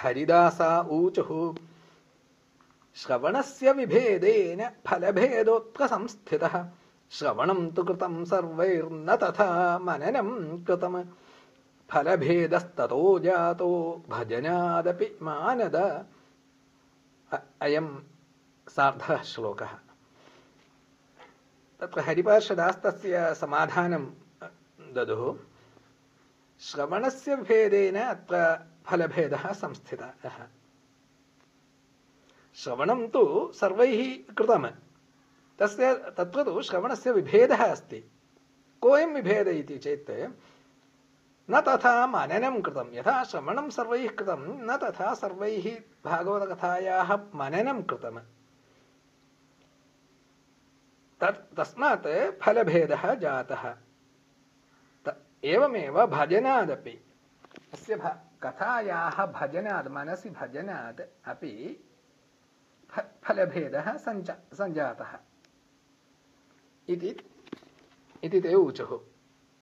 हरिदासा ऊचुः। श्रवणस्य विभेदेन फलभेदोऽत्र संस्थितः श्रवणं तु कृतम्। फलभेदस्ततो जातो भजनादपि मानद। अयं सार्धः श्लोकः। तत्र हरिपार्षदास्तस्य समाधानं ददुः श्रवणस्य भेदेन अत्र फलभेदः संस्थितः। श्रवणं तु सर्वैः कृतम्। तस्य, तत्र तु श्रवणस्य विभेदः अस्ति। कोऽयं विभेद इति चेत्, न तथा मननं कृतं। यथा श्रवणं सर्वैः कृतं, न तथा सर्वैः भागवतकथायाः मननं कृतम्। तत्, तस्मात् फलभेदः जातः। एवमेव भजनादपि अस्य भ कथायाः भजनात् मनसि भजनात् अपि फलभेदः सञ्जा सञ्जातः इति इति ते ऊचुः